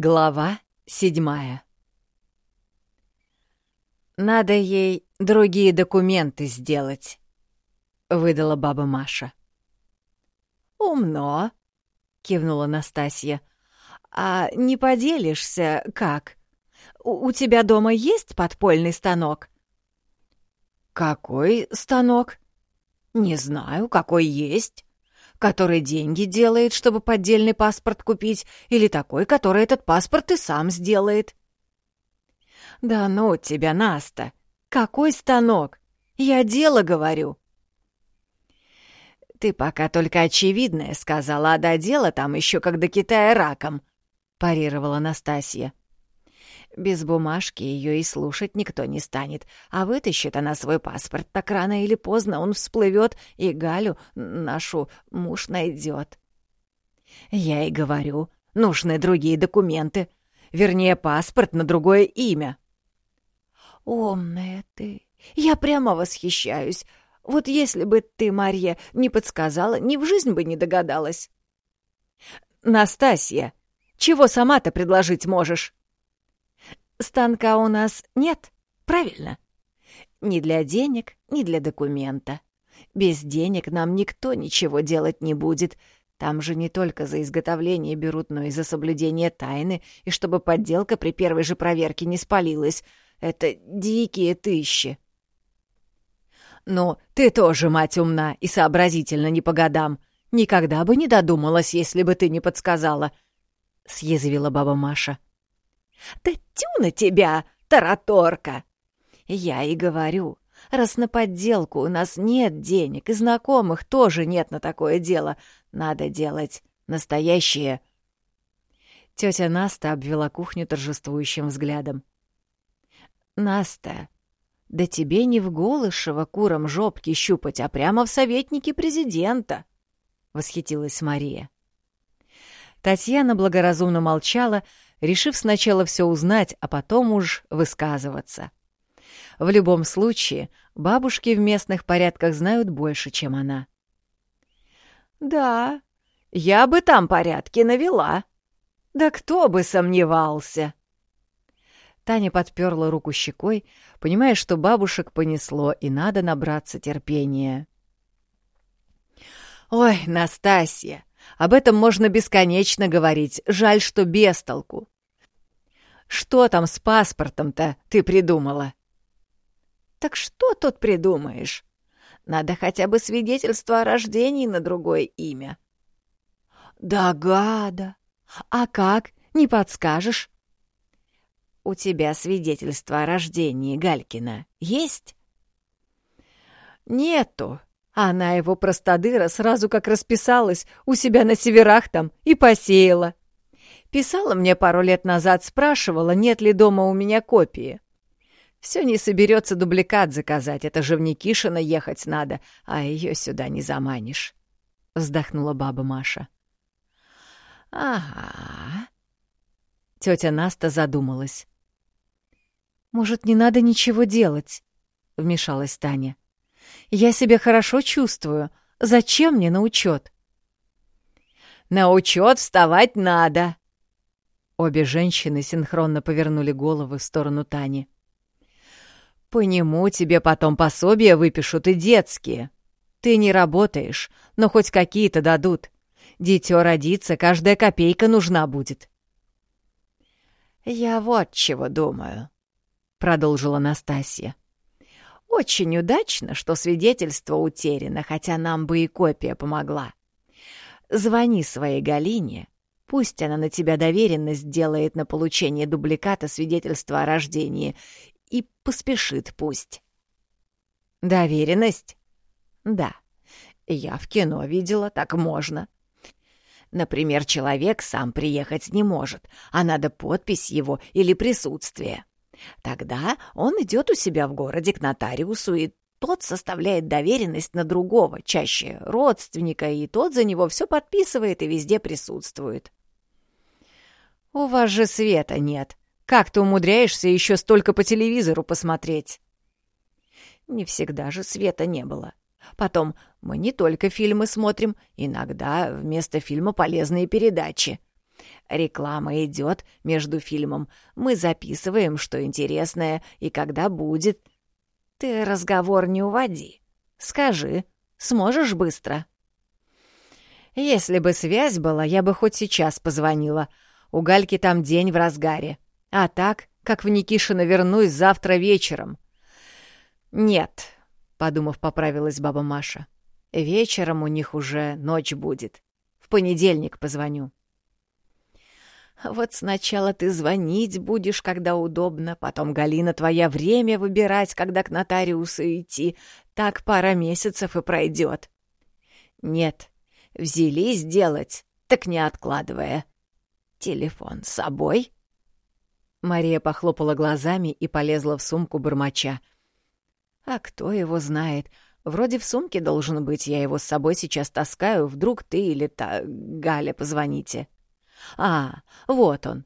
Глава седьмая «Надо ей другие документы сделать», — выдала баба Маша. «Умно», — кивнула Настасья. «А не поделишься, как? У, у тебя дома есть подпольный станок?» «Какой станок?» «Не знаю, какой есть. Который деньги делает, чтобы поддельный паспорт купить, или такой, который этот паспорт и сам сделает?» «Да ну тебя, Наста! Какой станок? Я дело говорю!» «Ты пока только очевидное сказала, а до дела там еще как до Китая раком», — парировала Настасья. Без бумажки ее и слушать никто не станет, а вытащит она свой паспорт, так рано или поздно он всплывет, и Галю, нашу, муж найдет. Я и говорю, нужны другие документы, вернее, паспорт на другое имя. «Умная ты! Я прямо восхищаюсь! Вот если бы ты, Марья, не подсказала, ни в жизнь бы не догадалась!» «Настасья, чего сама-то предложить можешь?» «Станка у нас нет, правильно? Ни для денег, ни для документа. Без денег нам никто ничего делать не будет, там же не только за изготовление берут, но и за соблюдение тайны, и чтобы подделка при первой же проверке не спалилась. Это дикие тыщи. «Ну, ты тоже, мать, умна и сообразительно не по годам. Никогда бы не додумалась, если бы ты не подсказала», — съязвила баба Маша. «Да тю на тебя, тараторка!» «Я и говорю, раз на подделку у нас нет денег и знакомых тоже нет на такое дело, надо делать настоящее». Тетя Наста обвела кухню торжествующим взглядом. Наста, да тебе не в Голышево курам жопки щупать, а прямо в советники президента!» — восхитилась Мария. Татьяна благоразумно молчала, решив сначала все узнать, а потом уж высказываться. В любом случае, бабушки в местных порядках знают больше, чем она. «Да, я бы там порядки навела. Да кто бы сомневался!» Таня подперла руку щекой, понимая, что бабушек понесло, и надо набраться терпения. «Ой, Настасья, об этом можно бесконечно говорить, жаль, что без толку. Что там с паспортом-то ты придумала?» «Так что тут придумаешь? Надо хотя бы свидетельство о рождении на другое имя». «Да гада! А как, не подскажешь?» «У тебя свидетельство о рождении Галькина есть?» «Нету. Она его простодыра сразу как расписалась у себя на северах там и посеяла. Писала мне пару лет назад, спрашивала, нет ли дома у меня копии. Все не соберется дубликат заказать, это же в Никишино ехать надо, а ее сюда не заманишь», — вздохнула баба Маша. «Ага». Тетя Наста задумалась. «Может, не надо ничего делать?» — вмешалась Таня. «Я себя хорошо чувствую. Зачем мне на учет?» «На учет вставать надо!» Обе женщины синхронно повернули головы в сторону Тани. «По нему тебе потом пособия выпишут и детские. Ты не работаешь, но хоть какие-то дадут. Дитё родится, каждая копейка нужна будет». «Я вот чего думаю», — продолжила Настасья. «Очень удачно, что свидетельство утеряно, хотя нам бы и копия помогла. Звони своей Галине, пусть она на тебя доверенность делает на получение дубликата свидетельства о рождении, и поспешит пусть». «Доверенность?» «Да. Я в кино видела, так можно». Например, человек сам приехать не может, а надо подпись его или присутствие. Тогда он идет у себя в городе к нотариусу, и тот составляет доверенность на другого, чаще родственника, и тот за него все подписывает и везде присутствует. «У вас же света нет. Как ты умудряешься еще столько по телевизору посмотреть?» Не всегда же света не было. Потом, мы не только фильмы смотрим, иногда вместо фильма полезные передачи. Реклама идет между фильмом. Мы записываем, что интересное и когда будет. Ты разговор не уводи. Скажи, сможешь быстро?» «Если бы связь была, я бы хоть сейчас позвонила. У Гальки там день в разгаре. А так, как в Никишино вернусь завтра вечером». «Нет», — подумав, поправилась баба Маша. «Вечером у них уже ночь будет. В понедельник позвоню». Вот сначала ты звонить будешь, когда удобно, потом, Галина, твоя время выбирать, когда к нотариусу идти. Так пара месяцев и пройдет. Нет, взялись делать, так не откладывая. Телефон с собой? Мария похлопала глазами и полезла в сумку бормоча. А кто его знает? Вроде в сумке должен быть, я его с собой сейчас таскаю, вдруг ты или та Галя позвоните. А, вот он.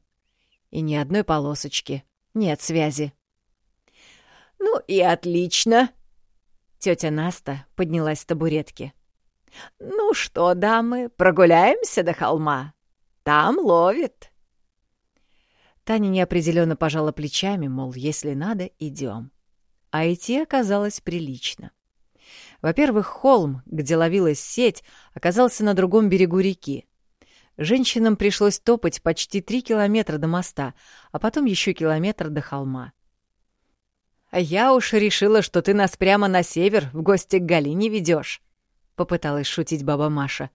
И ни одной полосочки. Нет связи. Ну и отлично. Тетя Наста поднялась с табуретки. Ну что, дамы, прогуляемся до холма? Там ловит. Таня неопределенно пожала плечами, мол, если надо, идем. А идти оказалось прилично. Во-первых, холм, где ловилась сеть, оказался на другом берегу реки. Женщинам пришлось топать почти три километра до моста, а потом еще километр до холма. «А я уж решила, что ты нас прямо на север в гости к Галине ведешь», — попыталась шутить баба Маша.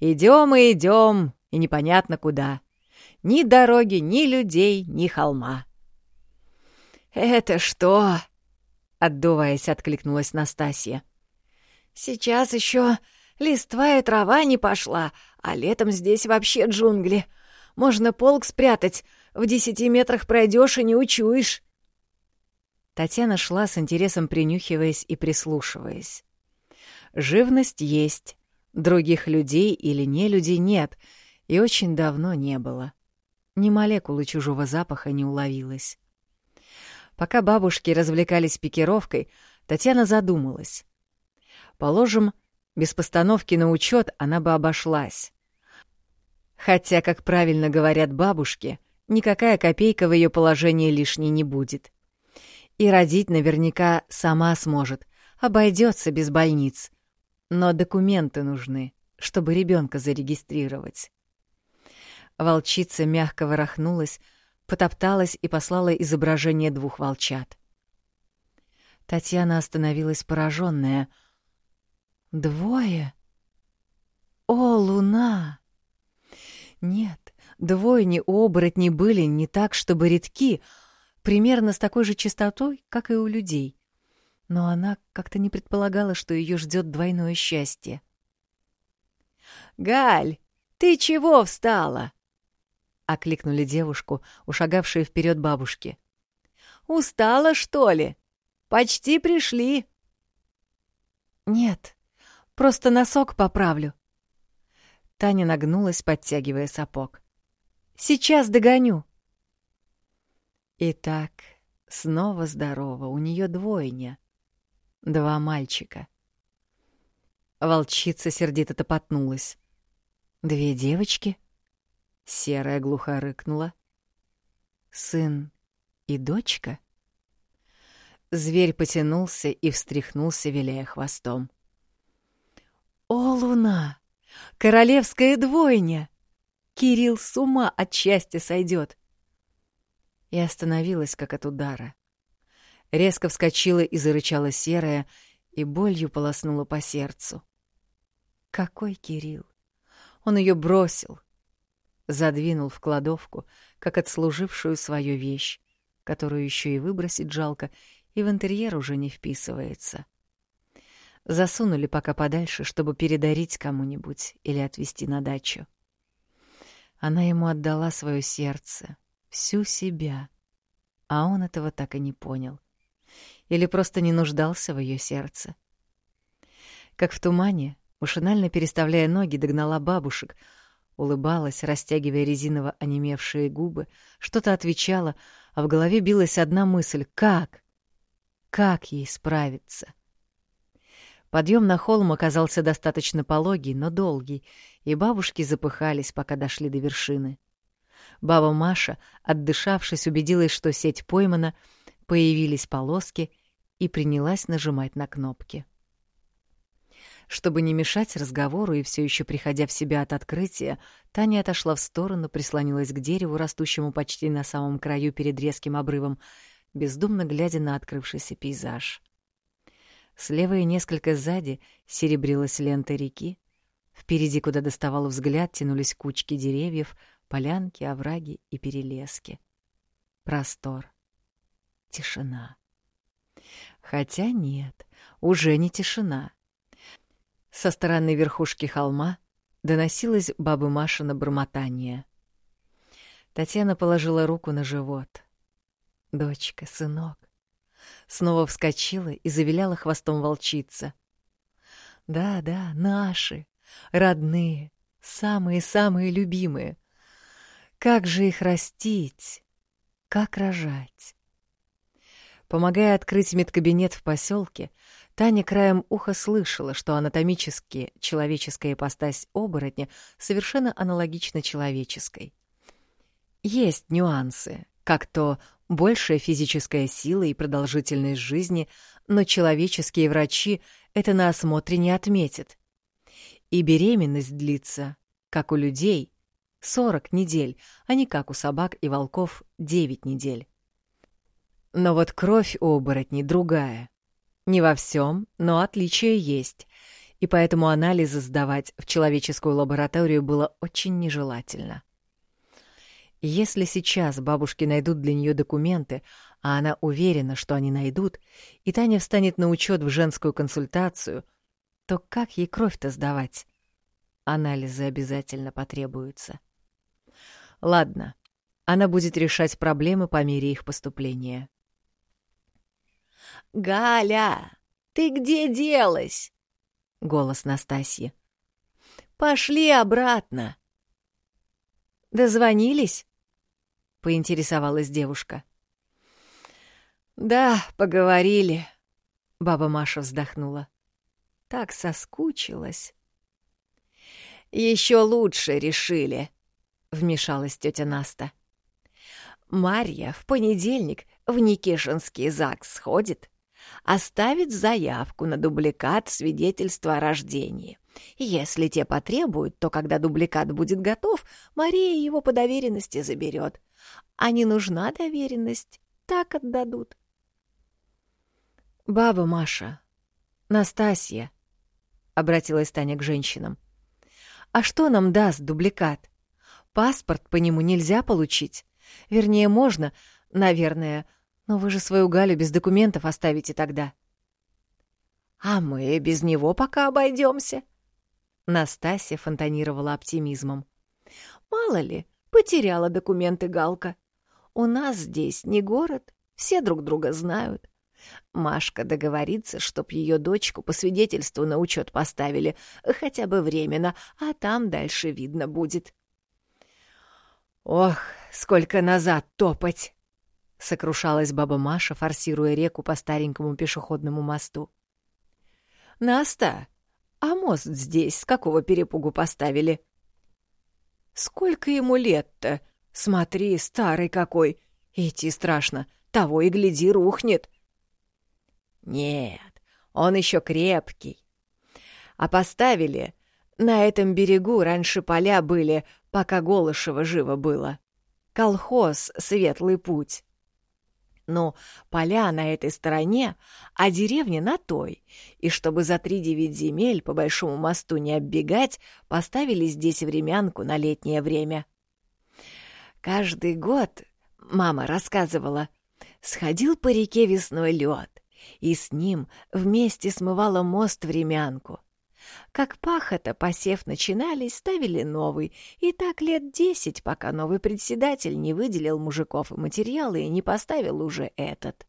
«Идем и идем, и непонятно куда. Ни дороги, ни людей, ни холма». «Это что?» — отдуваясь, откликнулась Настасья. «Сейчас еще листва и трава не пошла, а летом здесь вообще джунгли. Можно полк спрятать, в десяти метрах пройдешь и не учуешь. Татьяна шла с интересом принюхиваясь и прислушиваясь. Живность есть, других людей или не людей нет, и очень давно не было. Ни молекулы чужого запаха не уловилось. Пока бабушки развлекались пикировкой, Татьяна задумалась. Положим, без постановки на учет она бы обошлась. Хотя, как правильно говорят бабушки, никакая копейка в ее положении лишней не будет. И родить наверняка сама сможет, обойдется без больниц. Но документы нужны, чтобы ребенка зарегистрировать. Волчица мягко ворохнулась, потопталась и послала изображение двух волчат. Татьяна остановилась пораженная — Двое? О, луна! Нет, двойни оборотни были не так, чтобы редки, примерно с такой же частотой, как и у людей. Но она как-то не предполагала, что ее ждет двойное счастье. «Галь, ты чего встала?» — окликнули девушку, ушагавшие вперед бабушки. «Устала, что ли? Почти пришли». «Нет», Просто носок поправлю». Таня нагнулась, подтягивая сапог. «Сейчас догоню». Итак, снова здорово, у нее двойня. Два мальчика. Волчица сердито топотнулась. «Две девочки?» Серая глухо рыкнула. «Сын и дочка?» Зверь потянулся и встряхнулся, виляя хвостом. О, луна! Королевская двойня! Кирилл с ума от счастья сойдет. И остановилась, как от удара. Резко вскочила и зарычала серая, и болью полоснула по сердцу. Какой Кирилл! Он ее бросил, задвинул в кладовку, как отслужившую свою вещь, которую еще и выбросить жалко, и в интерьер уже не вписывается. Засунули пока подальше, чтобы передарить кому-нибудь или отвезти на дачу. Она ему отдала свое сердце, всю себя, а он этого так и не понял. Или просто не нуждался в ее сердце. Как в тумане, машинально переставляя ноги, догнала бабушек, улыбалась, растягивая резиново онемевшие губы, что-то отвечала, а в голове билась одна мысль — как? Как ей справиться? — Подъем на холм оказался достаточно пологий, но долгий, и бабушки запыхались, пока дошли до вершины. — Баба Маша, отдышавшись, убедилась, что сеть поймана, появились полоски и принялась нажимать на кнопки. Чтобы не мешать разговору и все еще приходя в себя от открытия, Таня отошла в сторону, прислонилась к дереву, растущему почти на самом краю перед резким обрывом, бездумно глядя на открывшийся пейзаж. Слева и несколько сзади серебрилась лента реки. Впереди, куда доставал взгляд, тянулись кучки деревьев, полянки, овраги и перелески. Простор. Тишина. Хотя нет, уже не тишина. Со стороны верхушки холма доносилось бабы Машина бормотание. Татьяна положила руку на живот. «Дочка, сынок». Снова вскочила и завиляла хвостом волчица. «Да, да, наши, родные, самые-самые любимые. Как же их растить? Как рожать?» Помогая открыть медкабинет в поселке, Таня краем уха слышала, что анатомически человеческая ипостась оборотня совершенно аналогична человеческой. Есть нюансы, как то большая физическая сила и продолжительность жизни, но человеческие врачи это на осмотре не отметят. И беременность длится, как у людей, 40 недель, а не как у собак и волков 9 недель. Но вот кровь у оборотней другая. Не во всем, но отличия есть, и поэтому анализы сдавать в человеческую лабораторию было очень нежелательно. Если сейчас бабушки найдут для нее документы, а она уверена, что они найдут, и Таня встанет на учет в женскую консультацию, то как ей кровь-то сдавать? Анализы обязательно потребуются. Ладно, она будет решать проблемы по мере их поступления. «Галя, ты где делась?» — голос Настасьи. «Пошли обратно». «Дозвонились?» — поинтересовалась девушка. «Да, поговорили», — баба Маша вздохнула. «Так соскучилась». «Еще лучше решили», — вмешалась тетя Наста. «Марья в понедельник в Никишинский ЗАГС сходит, оставит заявку на дубликат свидетельства о рождении. Если те потребуют, то когда дубликат будет готов, Мария его по доверенности заберет. А не нужна доверенность, так отдадут. «Баба Маша, Настасья», — обратилась Таня к женщинам, — «а что нам даст дубликат? Паспорт по нему нельзя получить. Вернее, можно, наверное, — но вы же свою Галю без документов оставите тогда. А мы без него пока обойдемся. Настасья фонтанировала оптимизмом. Мало ли, потеряла документы Галка. У нас здесь не город, все друг друга знают. Машка договорится, чтоб ее дочку по свидетельству на учет поставили, хотя бы временно, а там дальше видно будет. Ох, сколько назад топать! — сокрушалась баба Маша, форсируя реку по старенькому пешеходному мосту. «Наста, а мост здесь с какого перепугу поставили?» «Сколько ему лет-то? Смотри, старый какой! Идти страшно, того и гляди, рухнет!» «Нет, он еще крепкий. А поставили... На этом берегу раньше поля были, пока Голышева живо было. Колхоз «Светлый путь». Ну, поля на этой стороне, а деревня на той. И чтобы за три девять земель по Большому мосту не оббегать, поставили здесь времянку на летнее время. Каждый год, мама рассказывала, сходил по реке весной лед, и с ним вместе смывала мост времянку. Как пахота, посев начинались, ставили новый, и так лет десять, пока новый председатель не выделил мужиков и материалы и не поставил уже этот.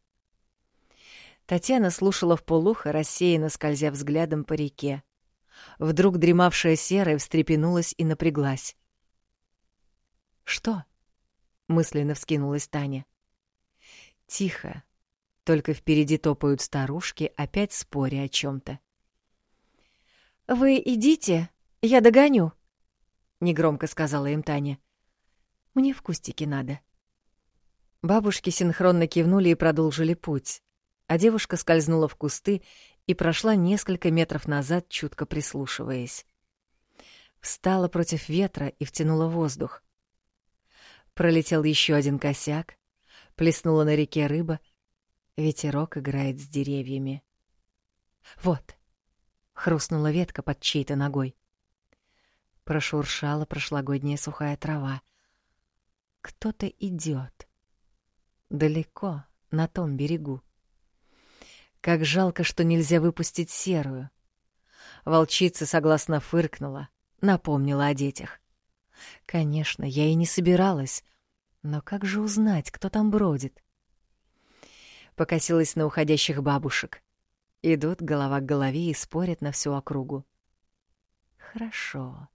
Татьяна слушала в полухо, рассеянно скользя взглядом по реке. Вдруг дремавшая серая встрепенулась и напряглась. «Что?» — мысленно вскинулась Таня. «Тихо. Только впереди топают старушки, опять споря о чем-то. «Вы идите, я догоню», — негромко сказала им Таня. Мне в кустике надо». Бабушки синхронно кивнули и продолжили путь, а девушка скользнула в кусты и прошла несколько метров назад, чутко прислушиваясь. Встала против ветра и втянула воздух. Пролетел еще один косяк, плеснула на реке рыба, ветерок играет с деревьями. Вот, хрустнула ветка под чьей-то ногой. Прошуршала прошлогодняя сухая трава. Кто-то идет. Далеко, на том берегу. Как жалко, что нельзя выпустить серую. Волчица согласно фыркнула, напомнила о детях. Конечно, я и не собиралась, но как же узнать, кто там бродит? Покосилась на уходящих бабушек. Идут голова к голове и спорят на всю округу. Хорошо.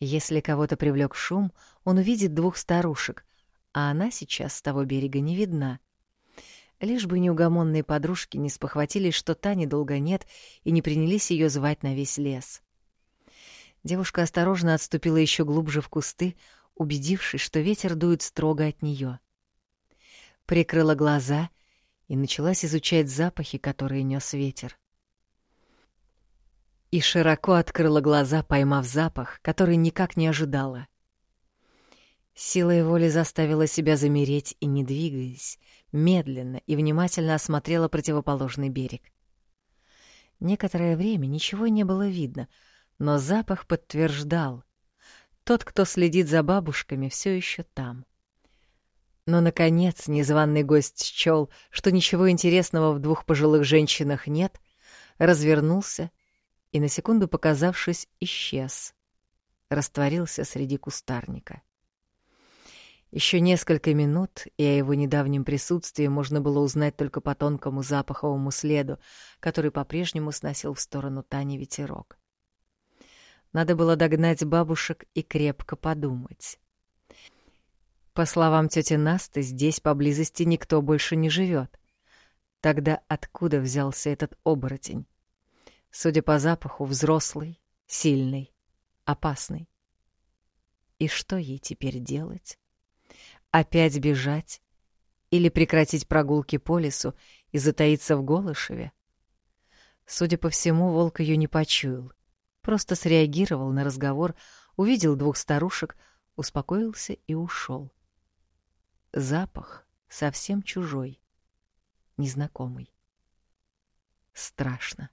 Если кого-то привлек шум, он увидит двух старушек, а она сейчас с того берега не видна. Лишь бы неугомонные подружки не спохватились, что Тани долго нет, и не принялись ее звать на весь лес. Девушка осторожно отступила еще глубже в кусты, убедившись, что ветер дует строго от нее. Прикрыла глаза и началась изучать запахи, которые нес ветер. И широко открыла глаза, поймав запах, который никак не ожидала. Силой воли заставила себя замереть и, не двигаясь, медленно и внимательно осмотрела противоположный берег. Некоторое время ничего не было видно, но запах подтверждал. Тот, кто следит за бабушками, все еще там. Но, наконец, незваный гость счел, что ничего интересного в двух пожилых женщинах нет, развернулся и, на секунду показавшись, исчез. Растворился среди кустарника. Еще несколько минут, и о его недавнем присутствии можно было узнать только по тонкому запаховому следу, который по-прежнему сносил в сторону Тани ветерок. Надо было догнать бабушек и крепко подумать. По словам тети Насты, здесь поблизости никто больше не живет. Тогда откуда взялся этот оборотень? Судя по запаху, взрослый, сильный, опасный. И что ей теперь делать? Опять бежать? Или прекратить прогулки по лесу и затаиться в Голышеве? Судя по всему, волк ее не почуял. Просто среагировал на разговор, увидел двух старушек, успокоился и ушел. Запах совсем чужой, незнакомый. Страшно.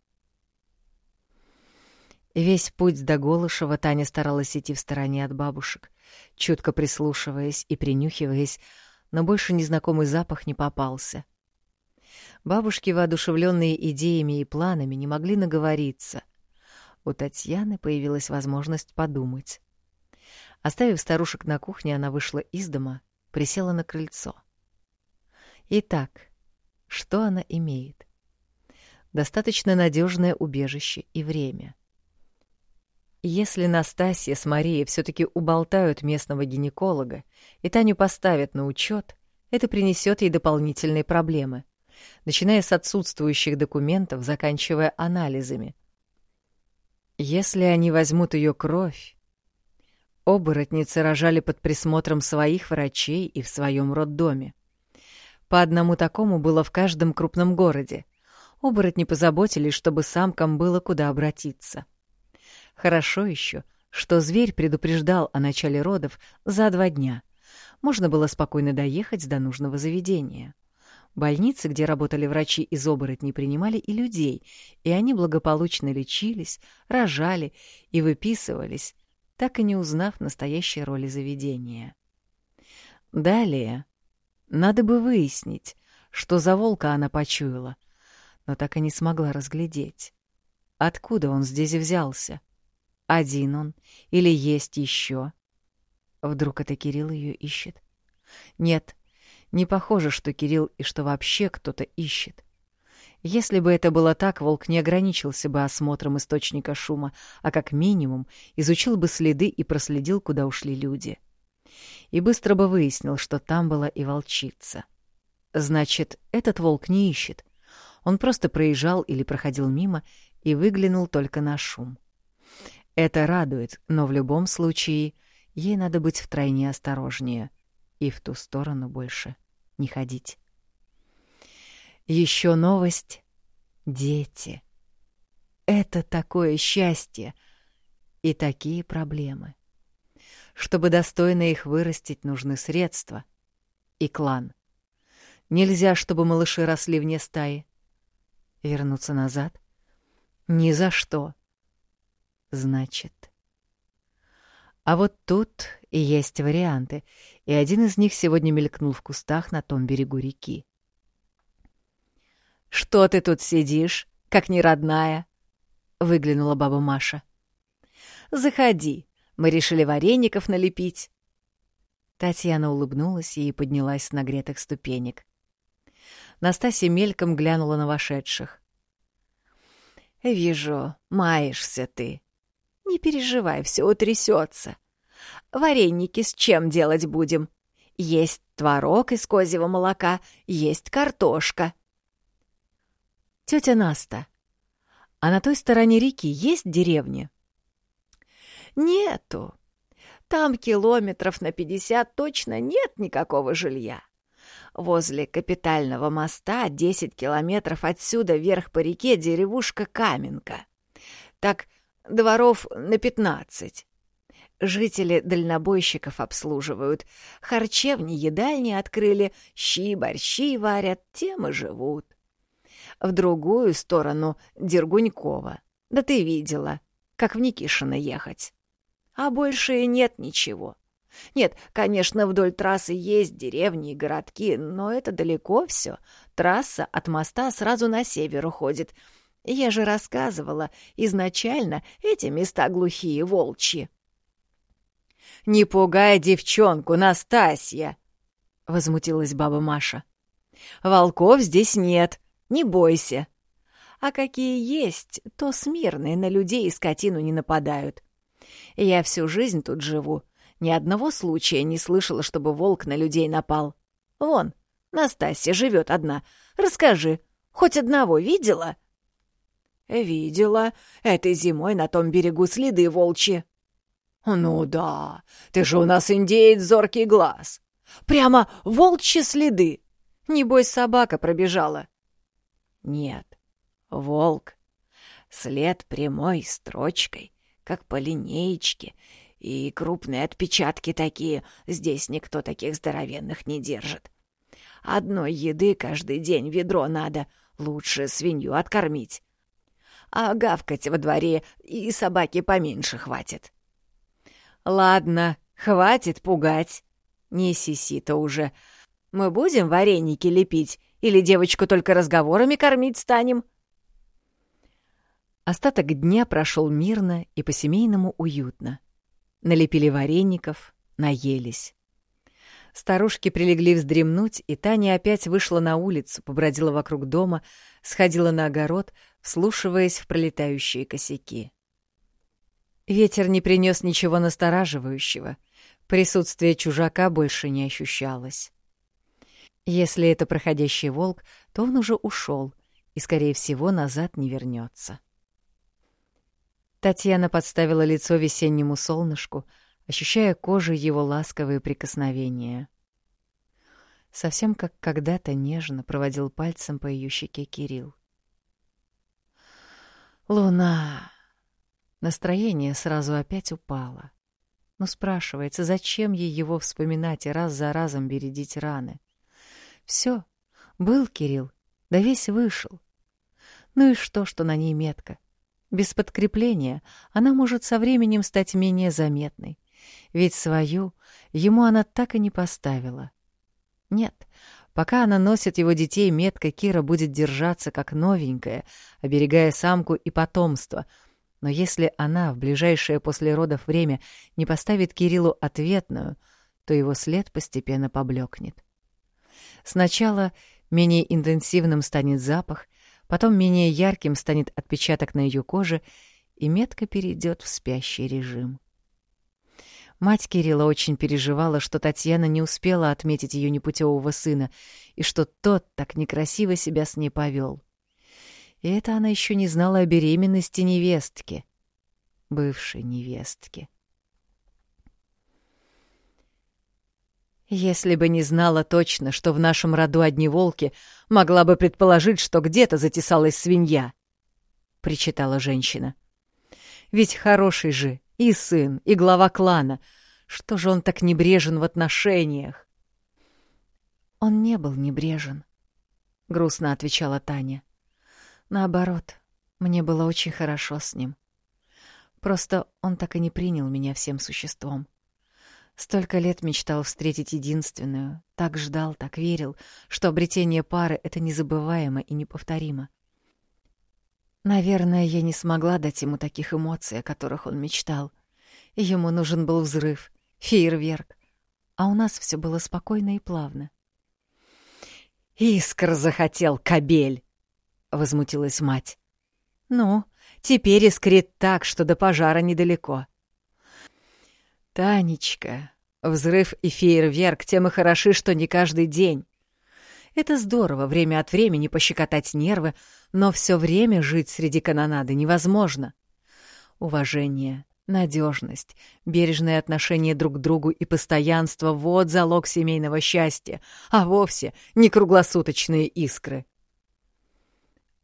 Весь путь до Голышева Таня старалась идти в стороне от бабушек, чутко прислушиваясь и принюхиваясь, но больше незнакомый запах не попался. Бабушки, воодушевленные идеями и планами, не могли наговориться. У Татьяны появилась возможность подумать. Оставив старушек на кухне, она вышла из дома, присела на крыльцо. Итак, что она имеет? Достаточно надежное убежище и время — если Настасья с Марией все-таки уболтают местного гинеколога и Таню поставят на учет, это принесет ей дополнительные проблемы, начиная с отсутствующих документов, заканчивая анализами. Если они возьмут ее кровь... Оборотницы рожали под присмотром своих врачей и в своем роддоме. По одному такому было в каждом крупном городе. Оборотни позаботились, чтобы самкам было куда обратиться. — Хорошо еще, что зверь предупреждал о начале родов за два дня. Можно было спокойно доехать до нужного заведения. Больницы, где работали врачи из оборотней, принимали и людей, и они благополучно лечились, рожали и выписывались, так и не узнав настоящей роли заведения. Далее надо бы выяснить, что за волка она почуяла, но так и не смогла разглядеть. Откуда он здесь взялся? Один он или есть еще? Вдруг это Кирилл ее ищет? Нет, не похоже, что Кирилл и что вообще кто-то ищет. Если бы это было так, волк не ограничился бы осмотром источника шума, а как минимум изучил бы следы и проследил, куда ушли люди. И быстро бы выяснил, что там была и волчица. Значит, этот волк не ищет. Он просто проезжал или проходил мимо и выглянул только на шум. Это радует, но в любом случае ей надо быть втройне осторожнее и в ту сторону больше не ходить. Еще новость — дети. Это такое счастье и такие проблемы. Чтобы достойно их вырастить, нужны средства и клан. Нельзя, чтобы малыши росли вне стаи. Вернуться назад? Ни за что. Значит... А вот тут и есть варианты, и один из них сегодня мелькнул в кустах на том берегу реки. «Что ты тут сидишь, как неродная?» — выглянула баба Маша. «Заходи, мы решили вареников налепить». Татьяна улыбнулась и поднялась с нагретых ступенек. Настасья мельком глянула на вошедших. «Вижу, маешься ты. Не переживай, все утрясется. Вареники с чем делать будем? Есть творог из козьего молока, есть картошка». «Тетя Наста, а на той стороне реки есть деревни?» «Нету. Там километров на пятьдесят точно нет никакого жилья. Возле капитального моста, 10 километров отсюда вверх по реке, деревушка Каменка. Так дворов на 15. Жители дальнобойщиков обслуживают. Харчевни, едальни открыли, щи, борщи варят, тем и живут. В другую сторону Дергунькова. Да ты видела, как в Никишино ехать. А больше нет ничего. Нет, конечно, вдоль трассы есть деревни и городки, но это далеко все. Трасса от моста сразу на север уходит. Я же рассказывала, изначально эти места глухие, волчьи. «Не пугай девчонку, Настасья!» — возмутилась баба Маша. «Волков здесь нет, не бойся. А какие есть, то смирные на людей и скотину не нападают. Я всю жизнь тут живу, ни одного случая не слышала, чтобы волк на людей напал. Вон, Настасья живет одна. Расскажи, хоть одного видела?» «Видела. Этой зимой на том берегу следы волчьи». «Ну да, ты же у нас индеец зоркий глаз. Прямо волчьи следы. Небось, собака пробежала». «Нет, волк. След прямой строчкой, как по линеечке, и крупные отпечатки такие. Здесь никто таких здоровенных не держит. Одной еды каждый день ведро надо. Лучше свинью откормить. А гавкать во дворе и собаки поменьше хватит. Ладно, хватит пугать. Не сиси-то уже. Мы будем вареники лепить или девочку только разговорами кормить станем? Остаток дня прошел мирно и по-семейному уютно. Налепили вареников, наелись. Старушки прилегли вздремнуть, и Таня опять вышла на улицу, побродила вокруг дома, сходила на огород, вслушиваясь в пролетающие косяки. Ветер не принес ничего настораживающего, присутствие чужака больше не ощущалось. Если это проходящий волк, то он уже ушел и, скорее всего, назад не вернется. Татьяна подставила лицо весеннему солнышку, ощущая кожей его ласковые прикосновения. Совсем как когда-то нежно проводил пальцем по ее щеке Кирилл. «Луна!» Настроение сразу опять упало. Но спрашивается, зачем ей его вспоминать и раз за разом бередить раны? Все, был Кирилл, да весь вышел. Ну и что, что на ней метка? Без подкрепления она может со временем стать менее заметной, ведь свою ему она так и не поставила. Нет, пока она носит его детей, метка Кира будет держаться как новенькая, оберегая самку и потомство. Но если она в ближайшее после родов время не поставит Кириллу ответную, то его след постепенно поблекнет. Сначала менее интенсивным станет запах, потом менее ярким станет отпечаток на ее коже, и метка перейдет в спящий режим. Мать Кирилла очень переживала, что Татьяна не успела отметить ее непутевого сына, и что тот так некрасиво себя с ней повел. И это она еще не знала о беременности невестки, бывшей невестки. Если бы не знала точно, что в нашем роду одни волки, могла бы предположить, что где-то затесалась свинья, — причитала женщина. Ведь хороший же и сын, и глава клана. Что же он так небрежен в отношениях? Он не был небрежен, — грустно отвечала Таня. Наоборот, мне было очень хорошо с ним. Просто он так и не принял меня всем существом. Столько лет мечтал встретить единственную, так ждал, так верил, что обретение пары — это незабываемо и неповторимо. Наверное, я не смогла дать ему таких эмоций, о которых он мечтал. Ему нужен был взрыв, фейерверк, а у нас все было спокойно и плавно. «Искр захотел, кобель!» — возмутилась мать. «Ну, теперь искрит так, что до пожара недалеко». «Танечка, взрыв и фейерверк тем и хороши, что не каждый день. Это здорово время от времени пощекотать нервы, но все время жить среди канонады невозможно. Уважение, надежность, бережное отношение друг к другу и постоянство — вот залог семейного счастья, а вовсе не круглосуточные искры».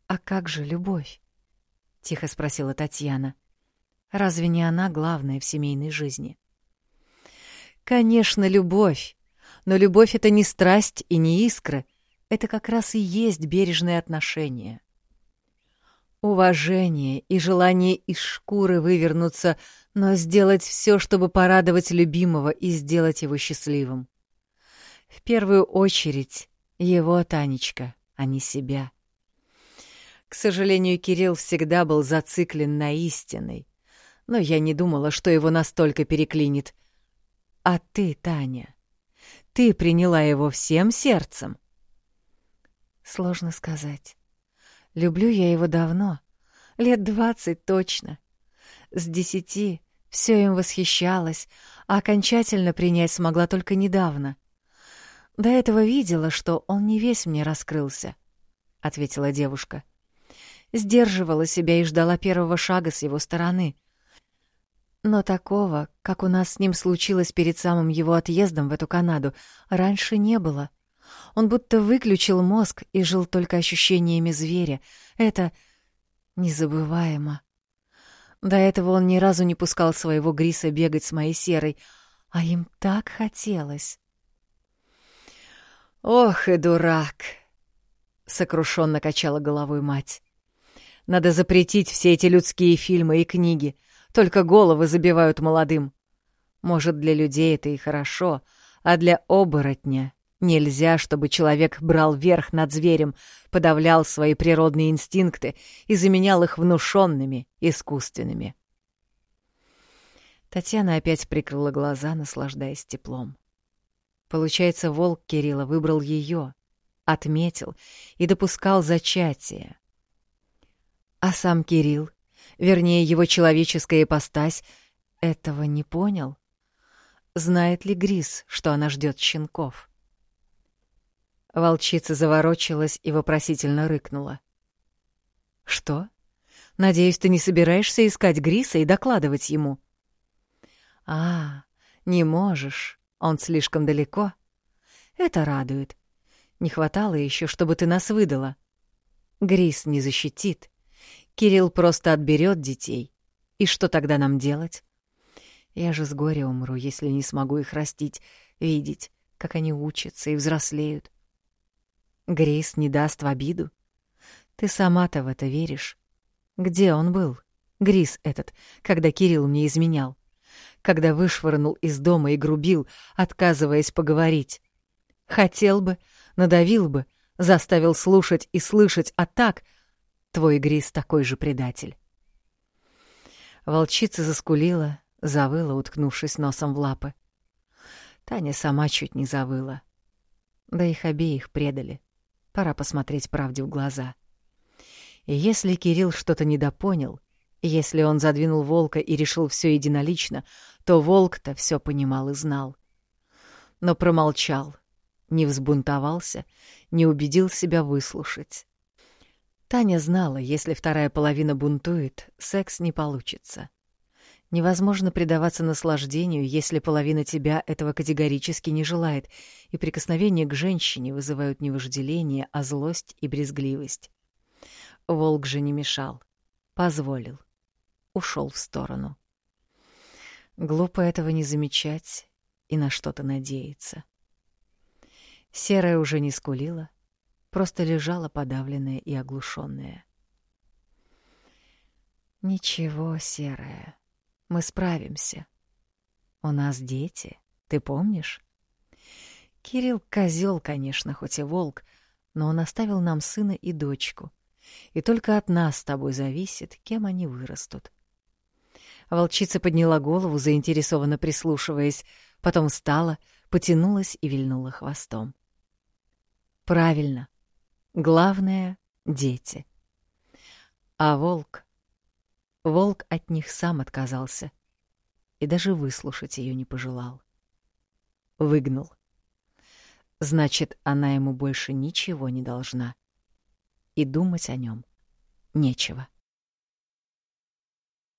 «А как же любовь?» — тихо спросила Татьяна. «Разве не она главная в семейной жизни?» Конечно, любовь. Но любовь — это не страсть и не искры. Это как раз и есть бережные отношения. Уважение и желание из шкуры вывернуться, но сделать все, чтобы порадовать любимого и сделать его счастливым. В первую очередь его Танечка, а не себя. К сожалению, Кирилл всегда был зациклен на истиной, но я не думала, что его настолько переклинит — а ты, Таня, ты приняла его всем сердцем? Сложно сказать. Люблю я его давно, лет двадцать точно. С десяти все им восхищалась, а окончательно принять смогла только недавно. До этого видела, что он не весь мне раскрылся, — ответила девушка. Сдерживала себя и ждала первого шага с его стороны. Но такого, как у нас с ним случилось перед самым его отъездом в эту Канаду, раньше не было. Он будто выключил мозг и жил только ощущениями зверя. Это незабываемо. До этого он ни разу не пускал своего Гриса бегать с моей серой, а им так хотелось. «Ох и дурак!» — сокрушенно качала головой мать. «Надо запретить все эти людские фильмы и книги — только головы забивают молодым. Может, для людей это и хорошо, а для оборотня нельзя, чтобы человек брал верх над зверем, подавлял свои природные инстинкты и заменял их внушенными, искусственными. Татьяна опять прикрыла глаза, наслаждаясь теплом. Получается, волк Кирилла выбрал ее, отметил и допускал зачатие. А сам Кирилл вернее, его человеческая ипостась, этого не понял? Знает ли Грис, что она ждет щенков? Волчица заворочилась и вопросительно рыкнула. «Что? Надеюсь, ты не собираешься искать Гриса и докладывать ему?» «А, не можешь, он слишком далеко. Это радует. Не хватало еще, чтобы ты нас выдала. Грис не защитит, Кирилл просто отберет детей. И что тогда нам делать? Я же с горя умру, если не смогу их растить, видеть, как они учатся и взрослеют. Грейс не даст в обиду. Ты сама-то в это веришь. Где он был, Грис этот, когда Кирилл мне изменял? Когда вышвырнул из дома и грубил, отказываясь поговорить? Хотел бы, надавил бы, заставил слушать и слышать, а так Твой Грис такой же предатель. Волчица заскулила, завыла, уткнувшись носом в лапы. Таня сама чуть не завыла. Да их обеих предали. Пора посмотреть правде в глаза. И если Кирилл что-то недопонял, если он задвинул волка и решил все единолично, то волк-то все понимал и знал. Но промолчал, не взбунтовался, не убедил себя выслушать. Таня знала, если вторая половина бунтует, секс не получится. Невозможно предаваться наслаждению, если половина тебя этого категорически не желает, и прикосновения к женщине вызывают не вожделение, а злость и брезгливость. Волк же не мешал, позволил, ушел в сторону. Глупо этого не замечать и на что-то надеяться. Серая уже не скулила, просто лежала подавленная и оглушенная. «Ничего, Серая, мы справимся. У нас дети, ты помнишь?» Кирилл — козел, конечно, хоть и волк, но он оставил нам сына и дочку. И только от нас с тобой зависит, кем они вырастут. Волчица подняла голову, заинтересованно прислушиваясь, потом встала, потянулась и вильнула хвостом. Правильно. Главное — дети. А волк... Волк от них сам отказался и даже выслушать ее не пожелал. Выгнал. Значит, она ему больше ничего не должна. И думать о нем нечего.